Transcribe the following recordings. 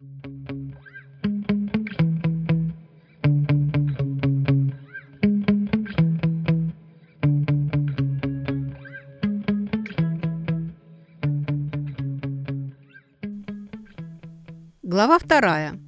Глава вторая.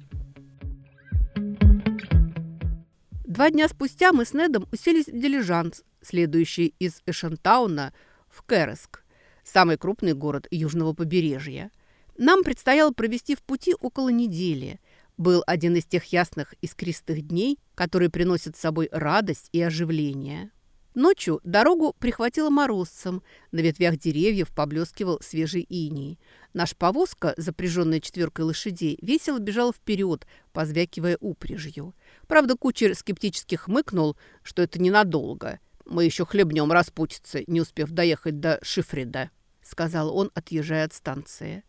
Два дня спустя мы с Недом уселись в дилижанс, следующий из Эшентауна в Кереск, самый крупный город южного побережья. Нам предстояло провести в пути около недели. Был один из тех ясных искристых дней, которые приносят с собой радость и оживление. Ночью дорогу прихватило морозцем, на ветвях деревьев поблескивал свежий иней. Наша повозка, запряженная четверкой лошадей, весело бежала вперед, позвякивая упряжью. Правда, кучер скептически хмыкнул, что это ненадолго. «Мы еще хлебнем распутиться, не успев доехать до Шифрида», — сказал он, отъезжая от станции.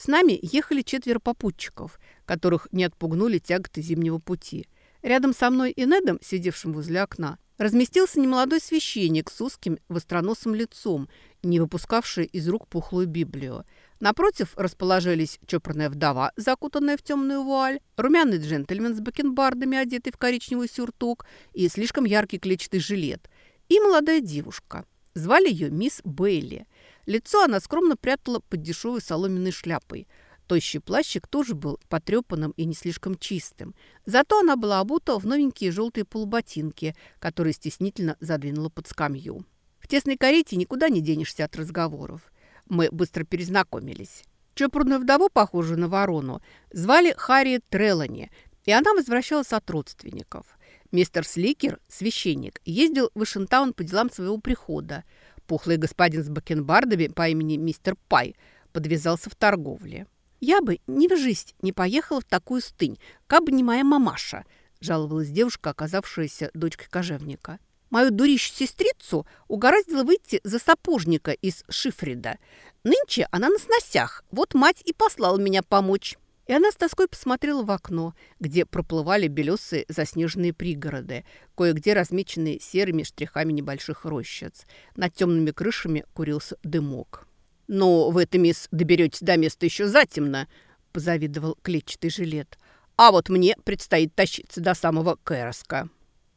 С нами ехали четверо попутчиков, которых не отпугнули тяготы зимнего пути. Рядом со мной и Недом, сидевшим возле окна, разместился немолодой священник с узким востроносым лицом, не выпускавший из рук пухлую Библию. Напротив расположились чопорная вдова, закутанная в темную вуаль, румяный джентльмен с бакенбардами, одетый в коричневый сюртук и слишком яркий клетчатый жилет, и молодая девушка. Звали ее мисс Бейли. Лицо она скромно прятала под дешевой соломенной шляпой – Тощий плащик тоже был потрепанным и не слишком чистым. Зато она была обута в новенькие желтые полуботинки, которые стеснительно задвинула под скамью. В тесной карете никуда не денешься от разговоров. Мы быстро перезнакомились. Чопорную вдову, похожую на ворону, звали Харри Трелани, и она возвращалась от родственников. Мистер Сликер, священник, ездил в Вашингтон по делам своего прихода. Пухлый господин с бакенбардами по имени мистер Пай подвязался в торговле. «Я бы ни в жизнь не поехала в такую стынь, как бы не моя мамаша», жаловалась девушка, оказавшаяся дочкой кожевника. «Мою дурищу-сестрицу угораздило выйти за сапожника из Шифрида. Нынче она на сносях, вот мать и послала меня помочь». И она с тоской посмотрела в окно, где проплывали белесые заснеженные пригороды, кое-где размеченные серыми штрихами небольших рощиц. Над темными крышами курился дымок. «Ну, вы-то, мисс, доберетесь до места еще затемно», – позавидовал клетчатый жилет. «А вот мне предстоит тащиться до самого Кэроска».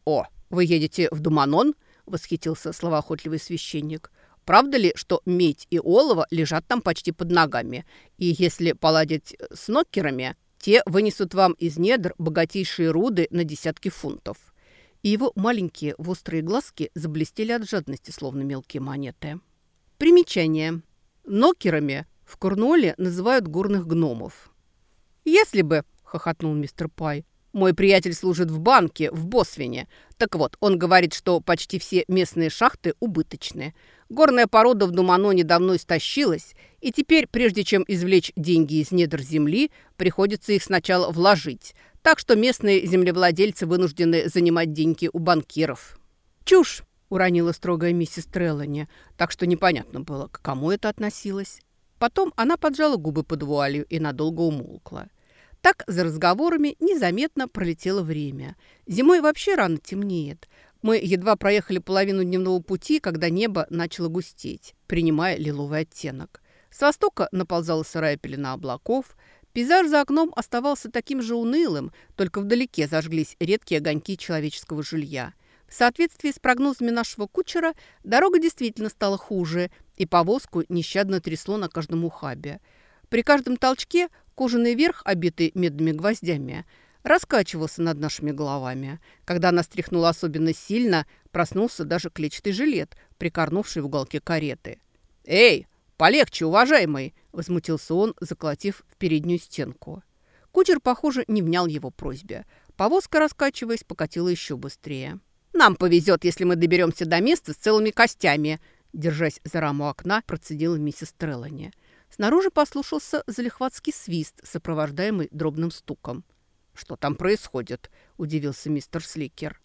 «О, вы едете в Думанон?» – восхитился словоохотливый священник. «Правда ли, что медь и олово лежат там почти под ногами? И если поладить с нокерами, те вынесут вам из недр богатейшие руды на десятки фунтов». И его маленькие острые глазки заблестели от жадности, словно мелкие монеты. Примечание. Нокерами в Корнуолле называют горных гномов. «Если бы», – хохотнул мистер Пай, – «мой приятель служит в банке в Босвине. Так вот, он говорит, что почти все местные шахты убыточны. Горная порода в Думаноне давно истощилась, и теперь, прежде чем извлечь деньги из недр земли, приходится их сначала вложить. Так что местные землевладельцы вынуждены занимать деньги у банкиров». «Чушь!» уронила строгая миссис Треллани, так что непонятно было, к кому это относилось. Потом она поджала губы под вуалью и надолго умолкла. Так за разговорами незаметно пролетело время. Зимой вообще рано темнеет. Мы едва проехали половину дневного пути, когда небо начало густеть, принимая лиловый оттенок. С востока наползала сырая пелена облаков. Пейзаж за окном оставался таким же унылым, только вдалеке зажглись редкие огоньки человеческого жилья – в соответствии с прогнозами нашего кучера, дорога действительно стала хуже, и повозку нещадно трясло на каждом ухабе. При каждом толчке кожаный верх, обитый медными гвоздями, раскачивался над нашими головами. Когда она стряхнула особенно сильно, проснулся даже клетчатый жилет, прикорнувший в уголке кареты. «Эй, полегче, уважаемый!» – возмутился он, заколотив в переднюю стенку. Кучер, похоже, не внял его просьбе. Повозка, раскачиваясь, покатила еще быстрее. «Нам повезет, если мы доберемся до места с целыми костями», держась за раму окна, процедила миссис Треллани. Снаружи послушался залихватский свист, сопровождаемый дробным стуком. «Что там происходит?» – удивился мистер Сликер.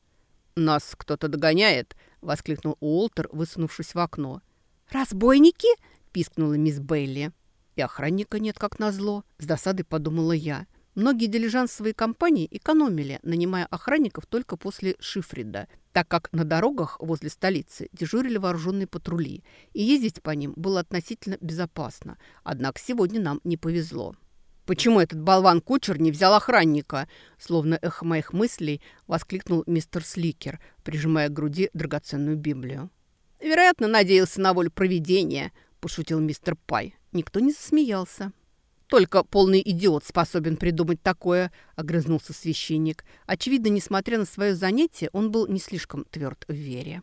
«Нас кто-то догоняет!» – воскликнул Уолтер, высунувшись в окно. «Разбойники?» – пискнула мисс Бейли. «И охранника нет, как назло», – с досадой подумала я. Многие дилижансовые компании экономили, нанимая охранников только после Шифрида, так как на дорогах возле столицы дежурили вооруженные патрули, и ездить по ним было относительно безопасно. Однако сегодня нам не повезло. Почему этот болван-кучер не взял охранника?» Словно эхо моих мыслей воскликнул мистер Сликер, прижимая к груди драгоценную Библию. «Вероятно, надеялся на волю провидения», – пошутил мистер Пай. Никто не засмеялся. «Только полный идиот способен придумать такое», – огрызнулся священник. Очевидно, несмотря на свое занятие, он был не слишком тверд в вере.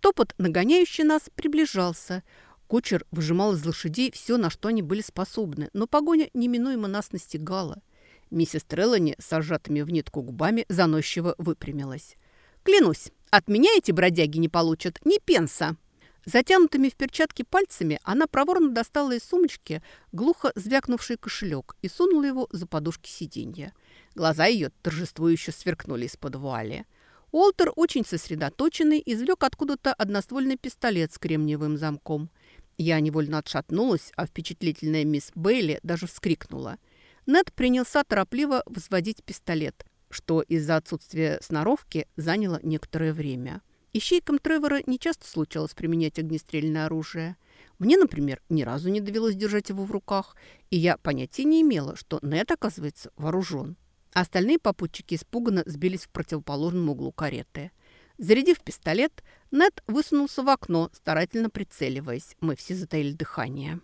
Топот, нагоняющий нас, приближался – Кучер выжимал из лошадей все, на что они были способны, но погоня неминуемо нас настигала. Миссис Треллани с сжатыми в нитку губами заносчиво выпрямилась. «Клянусь, от меня эти бродяги не получат ни пенса!» Затянутыми в перчатки пальцами она проворно достала из сумочки глухо звякнувший кошелек и сунула его за подушки сиденья. Глаза ее торжествующе сверкнули из-под вуали. Уолтер, очень сосредоточенный, извлек откуда-то одноствольный пистолет с кремниевым замком – я невольно отшатнулась, а впечатлительная мисс Бейли даже вскрикнула. Нед принялся торопливо взводить пистолет, что из-за отсутствия сноровки заняло некоторое время. Ищейкам Тревора нечасто случалось применять огнестрельное оружие. Мне, например, ни разу не довелось держать его в руках, и я понятия не имела, что Нед, оказывается, вооружен. Остальные попутчики испуганно сбились в противоположном углу кареты – Зарядив пистолет, Нед высунулся в окно, старательно прицеливаясь. Мы все затаили дыхание.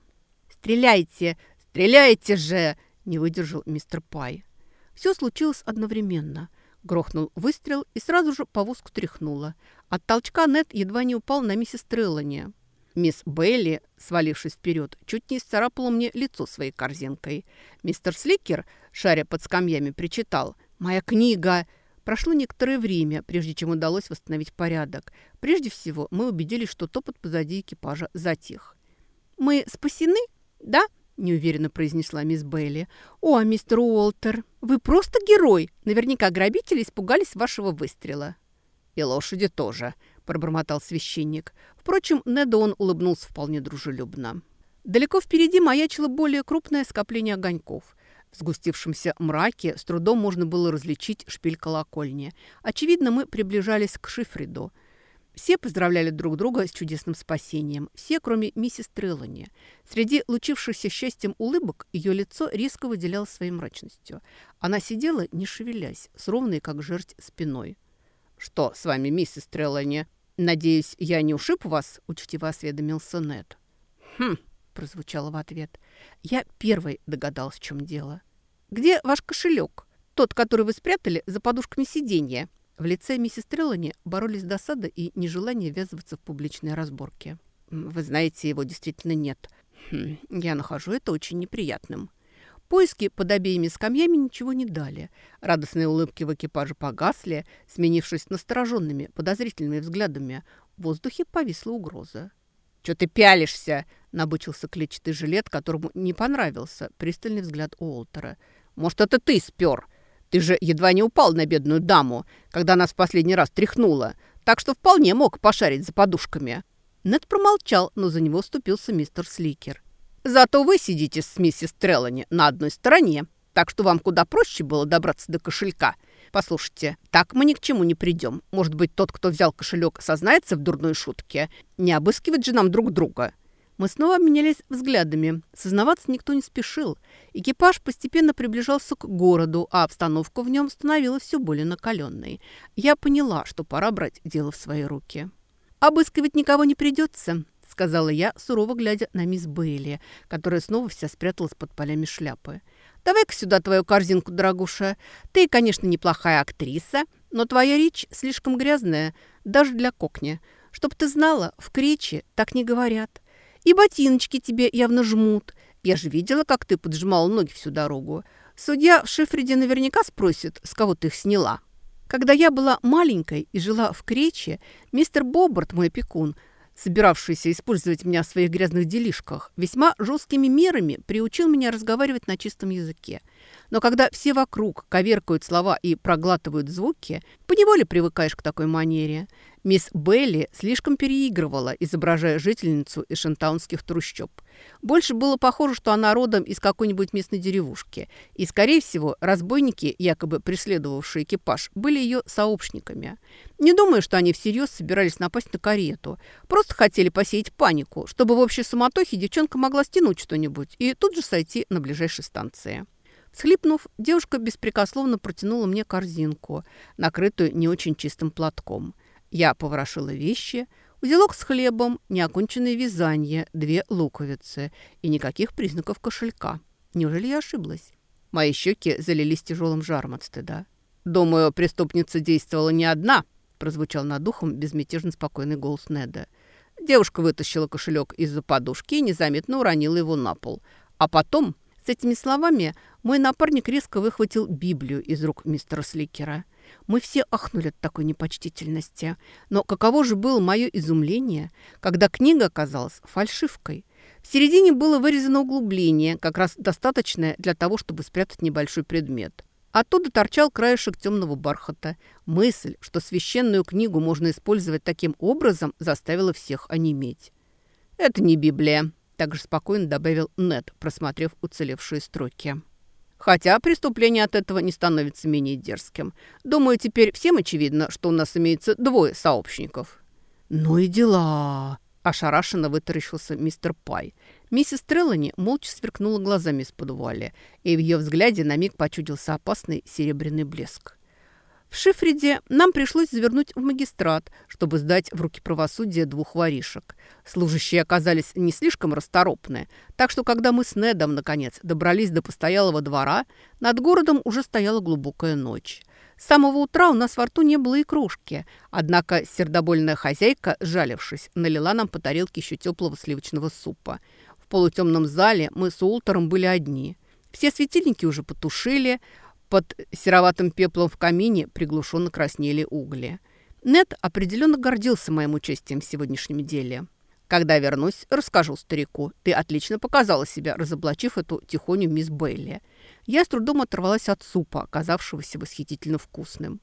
«Стреляйте! Стреляйте же!» – не выдержал мистер Пай. Все случилось одновременно. Грохнул выстрел, и сразу же повозку тряхнуло. От толчка Нед едва не упал на миссис Треллани. Мисс Бейли, свалившись вперед, чуть не исцарапала мне лицо своей корзинкой. Мистер Сликер, шаря под скамьями, причитал «Моя книга!» Прошло некоторое время, прежде чем удалось восстановить порядок. Прежде всего, мы убедились, что топот позади экипажа затих. «Мы спасены, да?» – неуверенно произнесла мисс Бейли. «О, мистер Уолтер, вы просто герой! Наверняка грабители испугались вашего выстрела». «И лошади тоже», – пробормотал священник. Впрочем, Неду он улыбнулся вполне дружелюбно. Далеко впереди маячило более крупное скопление огоньков. В сгустившемся мраке с трудом можно было различить шпиль колокольни. Очевидно, мы приближались к Шифриду. Все поздравляли друг друга с чудесным спасением. Все, кроме миссис Треллани. Среди лучившихся счастьем улыбок ее лицо резко выделялось своей мрачностью. Она сидела, не шевелясь, с ровной, как жерсть, спиной. «Что с вами, миссис Треллани? Надеюсь, я не ушиб вас?» – учтиво осведомился Нед. «Хм», – прозвучало в ответ. Я первой догадалась, в чем дело. «Где ваш кошелек? Тот, который вы спрятали за подушками сиденья?» В лице миссис Треллани боролись досада и нежелание ввязываться в публичные разборки. «Вы знаете, его действительно нет. Хм, я нахожу это очень неприятным». Поиски под обеими скамьями ничего не дали. Радостные улыбки в экипаже погасли, сменившись настороженными, подозрительными взглядами. В воздухе повисла угроза. «Чё ты пялишься?» – набычился клетчатый жилет, которому не понравился пристальный взгляд Уолтера. «Может, это ты спер? Ты же едва не упал на бедную даму, когда нас в последний раз тряхнуло, так что вполне мог пошарить за подушками». Нед промолчал, но за него ступился мистер Сликер. «Зато вы сидите с миссис Треллани на одной стороне, так что вам куда проще было добраться до кошелька». «Послушайте, так мы ни к чему не придем. Может быть, тот, кто взял кошелек, сознается в дурной шутке? Не обыскивать же нам друг друга». Мы снова обменялись взглядами. Сознаваться никто не спешил. Экипаж постепенно приближался к городу, а обстановка в нем становилась все более накаленной. Я поняла, что пора брать дело в свои руки. «Обыскивать никого не придется», — сказала я, сурово глядя на мисс Бейли, которая снова вся спряталась под полями шляпы. Давай-ка сюда твою корзинку, дорогуша. Ты, конечно, неплохая актриса, но твоя речь слишком грязная, даже для кокни. Чтоб ты знала, в крече так не говорят. И ботиночки тебе явно жмут. Я же видела, как ты поджимала ноги всю дорогу. Судья в Шифреде наверняка спросит, с кого ты их сняла. Когда я была маленькой и жила в Крече, мистер Бобарт, мой опекун, собиравшийся использовать меня в своих грязных делишках, весьма жесткими мерами приучил меня разговаривать на чистом языке. Но когда все вокруг коверкают слова и проглатывают звуки, поневоле привыкаешь к такой манере. Мисс Белли слишком переигрывала, изображая жительницу из шантаунских трущоб. Больше было похоже, что она родом из какой-нибудь местной деревушки. И, скорее всего, разбойники, якобы преследовавшие экипаж, были ее сообщниками. Не думаю, что они всерьез собирались напасть на карету. Просто хотели посеять панику, чтобы в общей суматохе девчонка могла стянуть что-нибудь и тут же сойти на ближайшей станции. Схлипнув, девушка беспрекословно протянула мне корзинку, накрытую не очень чистым платком. Я поворошила вещи, узелок с хлебом, неоконченное вязание, две луковицы и никаких признаков кошелька. Неужели я ошиблась? Мои щеки залились тяжелым жаром от стыда. «Думаю, преступница действовала не одна», прозвучал над ухом безмятежно спокойный голос Неда. Девушка вытащила кошелек из-за подушки и незаметно уронила его на пол. А потом, с этими словами, мой напарник резко выхватил Библию из рук мистера Сликера. Мы все ахнули от такой непочтительности. Но каково же было мое изумление, когда книга оказалась фальшивкой. В середине было вырезано углубление, как раз достаточное для того, чтобы спрятать небольшой предмет. Оттуда торчал краешек темного бархата. Мысль, что священную книгу можно использовать таким образом, заставила всех онеметь. «Это не Библия», – также спокойно добавил Нед, просмотрев уцелевшие строки. Хотя преступление от этого не становится менее дерзким. Думаю, теперь всем очевидно, что у нас имеется двое сообщников. «Ну и дела!» – ошарашенно вытаращился мистер Пай – Миссис Треллани молча сверкнула глазами из-под вуали, и в ее взгляде на миг почудился опасный серебряный блеск. В Шифриде нам пришлось завернуть в магистрат, чтобы сдать в руки правосудия двух воришек. Служащие оказались не слишком расторопны, так что когда мы с Недом, наконец, добрались до постоялого двора, над городом уже стояла глубокая ночь. С самого утра у нас во рту не было и кружки, однако сердобольная хозяйка, жалившись, налила нам по тарелке еще теплого сливочного супа – в полутемном зале мы с Уолтером были одни. Все светильники уже потушили, под сероватым пеплом в камине приглушенно краснели угли. Нед определенно гордился моим участием в сегодняшнем деле. Когда вернусь, расскажу старику. Ты отлично показала себя, разоблачив эту тихоню мисс Бейли. Я с трудом оторвалась от супа, оказавшегося восхитительно вкусным.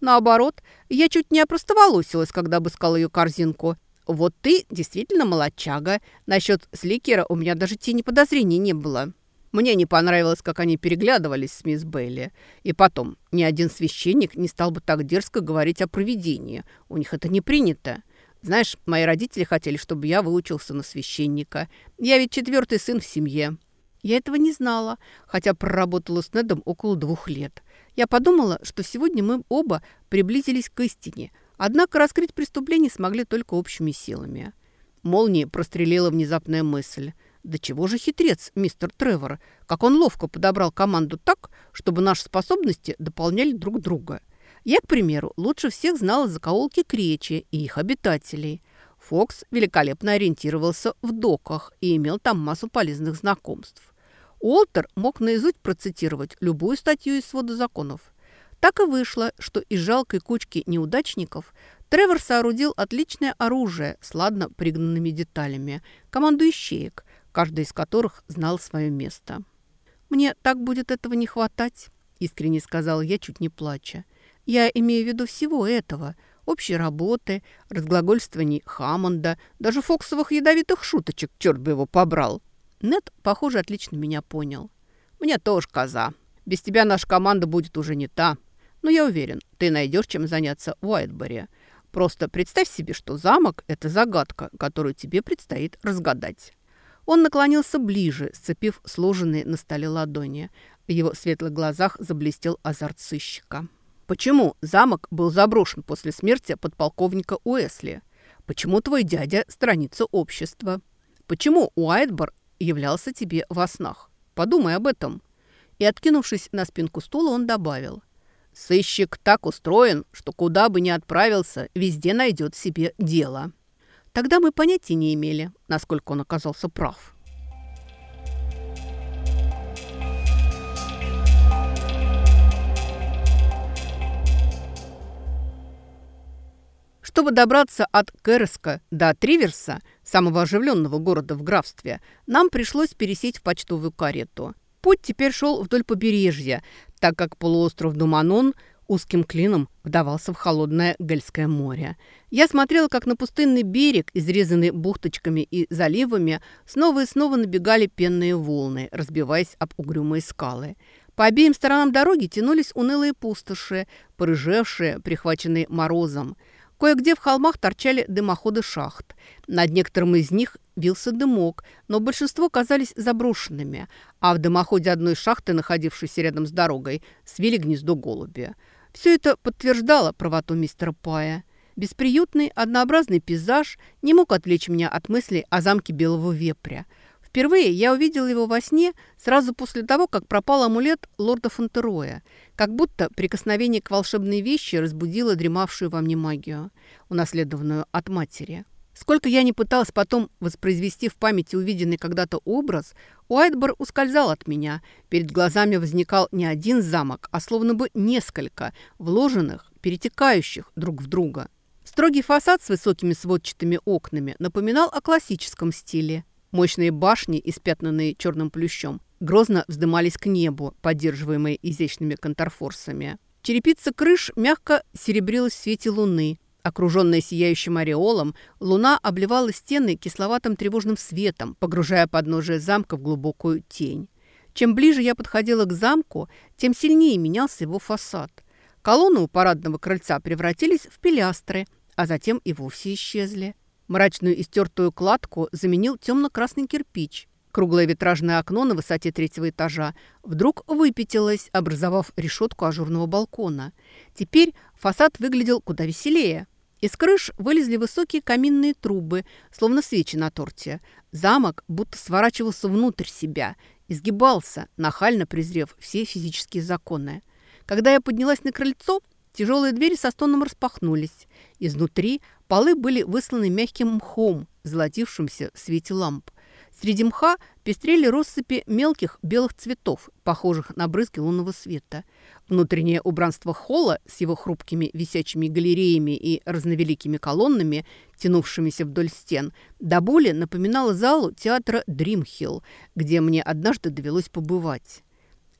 Наоборот, я чуть не опростоволосилась, когда обыскала ее корзинку – вот ты действительно молодчага. Насчет Сликера у меня даже тени подозрений не было. Мне не понравилось, как они переглядывались с мисс Бейли. И потом, ни один священник не стал бы так дерзко говорить о провидении. У них это не принято. Знаешь, мои родители хотели, чтобы я выучился на священника. Я ведь четвертый сын в семье. Я этого не знала, хотя проработала с Недом около двух лет. Я подумала, что сегодня мы оба приблизились к истине – Однако раскрыть преступление смогли только общими силами. Молнии прострелила внезапная мысль. Да чего же хитрец, мистер Тревор, как он ловко подобрал команду так, чтобы наши способности дополняли друг друга. Я, к примеру, лучше всех знала закоулки Кречи и их обитателей. Фокс великолепно ориентировался в доках и имел там массу полезных знакомств. Уолтер мог наизусть процитировать любую статью из свода законов. Так и вышло, что из жалкой кучки неудачников Тревор соорудил отличное оружие с ладно пригнанными деталями, команду ищеек, каждый из которых знал свое место. «Мне так будет этого не хватать», – искренне сказал я, чуть не плача. «Я имею в виду всего этого – общей работы, разглагольствований Хаммонда, даже фоксовых ядовитых шуточек, черт бы его побрал». Нет, похоже, отлично меня понял. «Мне тоже коза. Без тебя наша команда будет уже не та», но я уверен, ты найдешь чем заняться в Уайтборе. Просто представь себе, что замок – это загадка, которую тебе предстоит разгадать». Он наклонился ближе, сцепив сложенные на столе ладони. В его светлых глазах заблестел азарт сыщика. «Почему замок был заброшен после смерти подполковника Уэсли? Почему твой дядя – страница общества? Почему Уайтбор являлся тебе во снах? Подумай об этом». И, откинувшись на спинку стула, он добавил – Сыщик так устроен, что куда бы ни отправился, везде найдет себе дело. Тогда мы понятия не имели, насколько он оказался прав. Чтобы добраться от Кэреска до Триверса, самого оживленного города в графстве, нам пришлось пересесть в почтовую карету. Путь теперь шел вдоль побережья, так как полуостров Думанон узким клином вдавался в холодное Гельское море. Я смотрела, как на пустынный берег, изрезанный бухточками и заливами, снова и снова набегали пенные волны, разбиваясь об угрюмые скалы. По обеим сторонам дороги тянулись унылые пустоши, порыжевшие, прихваченные морозом. Кое-где в холмах торчали дымоходы шахт. Над некоторым из них вился дымок, но большинство казались заброшенными, а в дымоходе одной шахты, находившейся рядом с дорогой, свели гнездо голуби. Все это подтверждало правоту мистера Пая. Бесприютный, однообразный пейзаж не мог отвлечь меня от мыслей о замке Белого Вепря. Впервые я увидел его во сне сразу после того, как пропал амулет лорда Фонтероя, как будто прикосновение к волшебной вещи разбудило дремавшую во мне магию, унаследованную от матери. Сколько я не пыталась потом воспроизвести в памяти увиденный когда-то образ, Уайтбор ускользал от меня. Перед глазами возникал не один замок, а словно бы несколько, вложенных, перетекающих друг в друга. Строгий фасад с высокими сводчатыми окнами напоминал о классическом стиле. Мощные башни, испятнанные черным плющом, грозно вздымались к небу, поддерживаемые изящными контрфорсами. Черепица крыш мягко серебрилась в свете луны. Окруженная сияющим ореолом, луна обливала стены кисловатым тревожным светом, погружая подножие замка в глубокую тень. Чем ближе я подходила к замку, тем сильнее менялся его фасад. Колонны у парадного крыльца превратились в пилястры – а затем и вовсе исчезли. Мрачную истертую кладку заменил темно-красный кирпич. Круглое витражное окно на высоте третьего этажа вдруг выпятилось, образовав решетку ажурного балкона. Теперь фасад выглядел куда веселее. Из крыш вылезли высокие каминные трубы, словно свечи на торте. Замок будто сворачивался внутрь себя, изгибался, нахально презрев все физические законы. Когда я поднялась на крыльцо, Тяжелые двери со стоном распахнулись. Изнутри полы были высланы мягким мхом, золотившимся в свете ламп. Среди мха пестрели россыпи мелких белых цветов, похожих на брызги лунного света. Внутреннее убранство холла с его хрупкими висячими галереями и разновеликими колоннами, тянувшимися вдоль стен, до боли напоминало залу театра «Дримхилл», где мне однажды довелось побывать.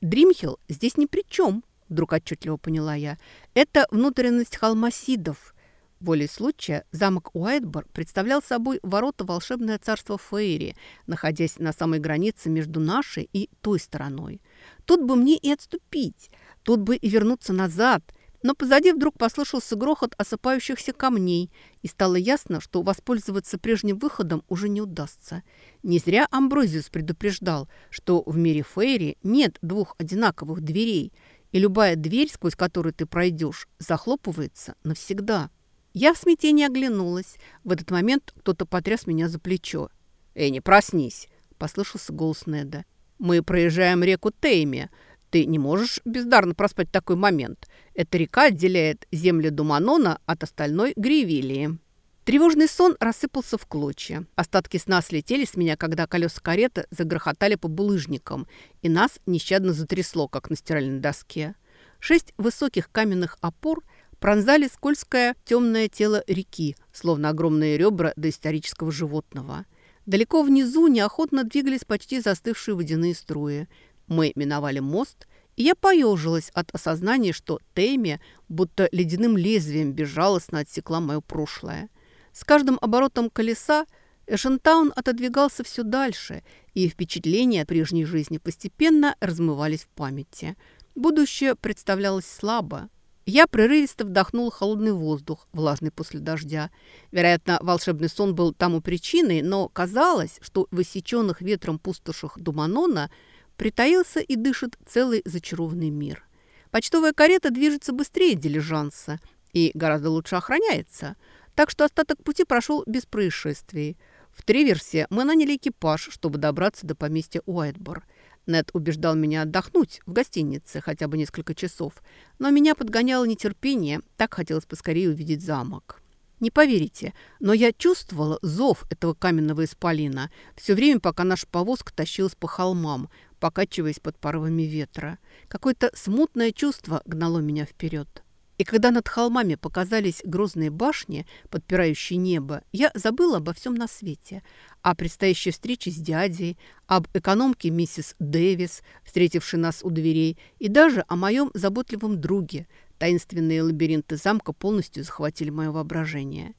«Дримхилл здесь ни при чем», вдруг отчетливо поняла я. Это внутренность холмасидов. Волей случая замок Уайтбор представлял собой ворота волшебное царство Фейри, находясь на самой границе между нашей и той стороной. Тут бы мне и отступить, тут бы и вернуться назад – но позади вдруг послышался грохот осыпающихся камней, и стало ясно, что воспользоваться прежним выходом уже не удастся. Не зря Амброзиус предупреждал, что в мире Фейри нет двух одинаковых дверей, и любая дверь, сквозь которую ты пройдешь, захлопывается навсегда. Я в смятении оглянулась. В этот момент кто-то потряс меня за плечо. «Эй, не проснись!» – послышался голос Неда. «Мы проезжаем реку Тейми. Ты не можешь бездарно проспать такой момент. Эта река отделяет земли Думанона от остальной Гривилии». Тревожный сон рассыпался в клочья. Остатки сна слетели с меня, когда колеса кареты загрохотали по булыжникам, и нас нещадно затрясло, как на стиральной доске. Шесть высоких каменных опор пронзали скользкое темное тело реки, словно огромные ребра доисторического животного. Далеко внизу неохотно двигались почти застывшие водяные струи. Мы миновали мост, и я поежилась от осознания, что Тейми будто ледяным лезвием безжалостно отсекла мое прошлое. С каждым оборотом колеса Эшентаун отодвигался все дальше, и впечатления от прежней жизни постепенно размывались в памяти. Будущее представлялось слабо. Я прерывисто вдохнул холодный воздух, влажный после дождя. Вероятно, волшебный сон был тому причиной, но казалось, что в иссеченных ветром пустошах Думанона притаился и дышит целый зачарованный мир. Почтовая карета движется быстрее дилижанса и гораздо лучше охраняется – так что остаток пути прошел без происшествий. В Триверсе мы наняли экипаж, чтобы добраться до поместья Уайтбор. Нед убеждал меня отдохнуть в гостинице хотя бы несколько часов, но меня подгоняло нетерпение, так хотелось поскорее увидеть замок. Не поверите, но я чувствовала зов этого каменного исполина все время, пока наша повозка тащилась по холмам, покачиваясь под порывами ветра. Какое-то смутное чувство гнало меня вперед. И когда над холмами показались грозные башни, подпирающие небо, я забыла обо всем на свете. О предстоящей встрече с дядей, об экономке миссис Дэвис, встретившей нас у дверей, и даже о моем заботливом друге. Таинственные лабиринты замка полностью захватили мое воображение.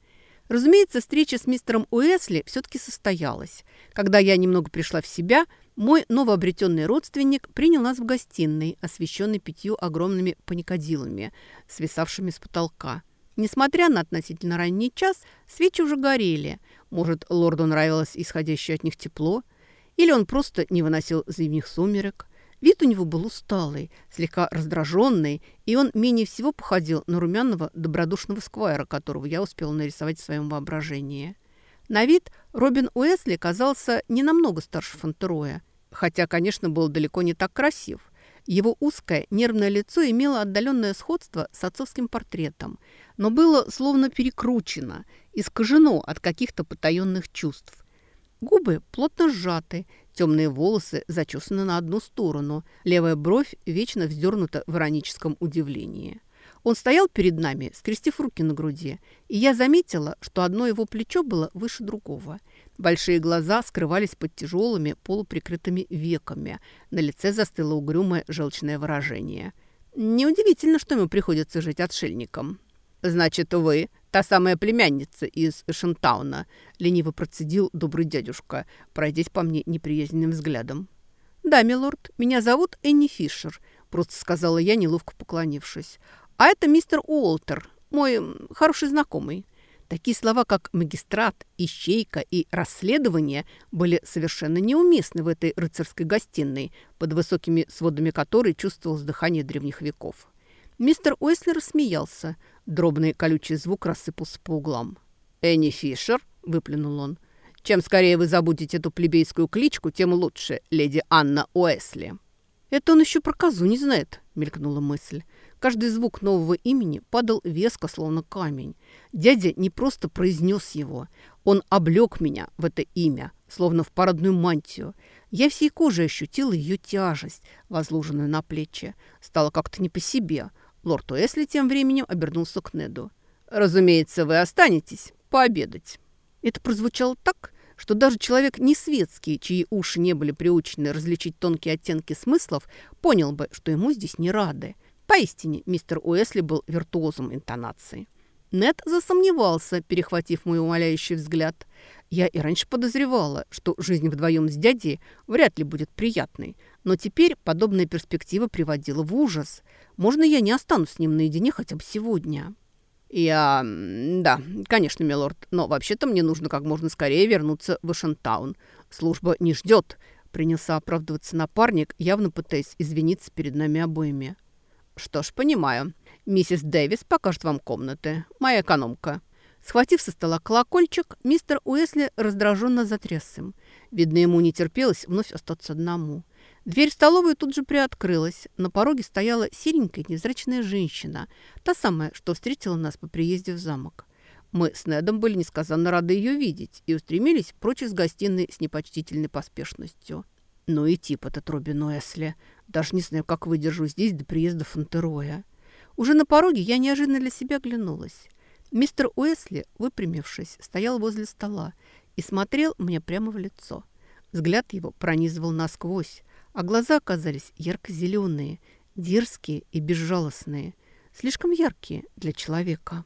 Разумеется, встреча с мистером Уэсли все-таки состоялась. Когда я немного пришла в себя, мой новообретенный родственник принял нас в гостиной, освещенной пятью огромными паникадилами, свисавшими с потолка. Несмотря на относительно ранний час, свечи уже горели. Может, лорду нравилось исходящее от них тепло, или он просто не выносил зимних сумерек. Вид у него был усталый, слегка раздраженный, и он менее всего походил на румяного добродушного сквайра, которого я успела нарисовать в своем воображении. На вид Робин Уэсли казался не намного старше Фонтероя, хотя, конечно, был далеко не так красив. Его узкое нервное лицо имело отдаленное сходство с отцовским портретом, но было словно перекручено, искажено от каких-то потаенных чувств. Губы плотно сжаты, темные волосы зачесаны на одну сторону, левая бровь вечно вздернута в ироническом удивлении. Он стоял перед нами, скрестив руки на груди, и я заметила, что одно его плечо было выше другого – Большие глаза скрывались под тяжелыми полуприкрытыми веками. На лице застыло угрюмое желчное выражение. Неудивительно, что ему приходится жить отшельником. «Значит, вы та самая племянница из Эшентауна», — лениво процедил добрый дядюшка, пройдясь по мне неприязненным взглядом. «Да, милорд, меня зовут Энни Фишер», — просто сказала я, неловко поклонившись. «А это мистер Уолтер, мой хороший знакомый». Такие слова, как «магистрат», «ищейка» и «расследование» были совершенно неуместны в этой рыцарской гостиной, под высокими сводами которой чувствовалось дыхание древних веков. Мистер Уэслер смеялся. Дробный колючий звук рассыпался по углам. «Энни Фишер», — выплюнул он, — «чем скорее вы забудете эту плебейскую кличку, тем лучше, леди Анна Уэсли». «Это он еще про козу не знает», — мелькнула мысль. Каждый звук нового имени падал веско, словно камень. Дядя не просто произнес его, он облег меня в это имя, словно в парадную мантию. Я всей кожей ощутила ее тяжесть, возложенную на плечи. Стало как-то не по себе. Лорд Уэсли тем временем обернулся к Неду. «Разумеется, вы останетесь пообедать». Это прозвучало так, что даже человек не светский, чьи уши не были приучены различить тонкие оттенки смыслов, понял бы, что ему здесь не рады. Поистине, мистер Уэсли был виртуозом интонации. Нед засомневался, перехватив мой умоляющий взгляд. Я и раньше подозревала, что жизнь вдвоем с дядей вряд ли будет приятной, но теперь подобная перспектива приводила в ужас. Можно я не останусь с ним наедине хотя бы сегодня? Я... да, конечно, милорд, но вообще-то мне нужно как можно скорее вернуться в Вашингтон. Служба не ждет. Принялся оправдываться напарник, явно пытаясь извиниться перед нами обоими. «Что ж, понимаю. Миссис Дэвис покажет вам комнаты. Моя экономка». Схватив со стола колокольчик, мистер Уэсли раздраженно затряс им. Видно, ему не терпелось вновь остаться одному. Дверь в столовую тут же приоткрылась. На пороге стояла серенькая невзрачная женщина, та самая, что встретила нас по приезде в замок. Мы с Недом были несказанно рады ее видеть и устремились прочь из гостиной с непочтительной поспешностью. Ну и тип этот Робин Уэсли. Даже не знаю, как выдержу здесь до приезда Фонтероя. Уже на пороге я неожиданно для себя оглянулась. Мистер Уэсли, выпрямившись, стоял возле стола и смотрел мне прямо в лицо. Взгляд его пронизывал насквозь, а глаза оказались ярко-зеленые, дерзкие и безжалостные, слишком яркие для человека.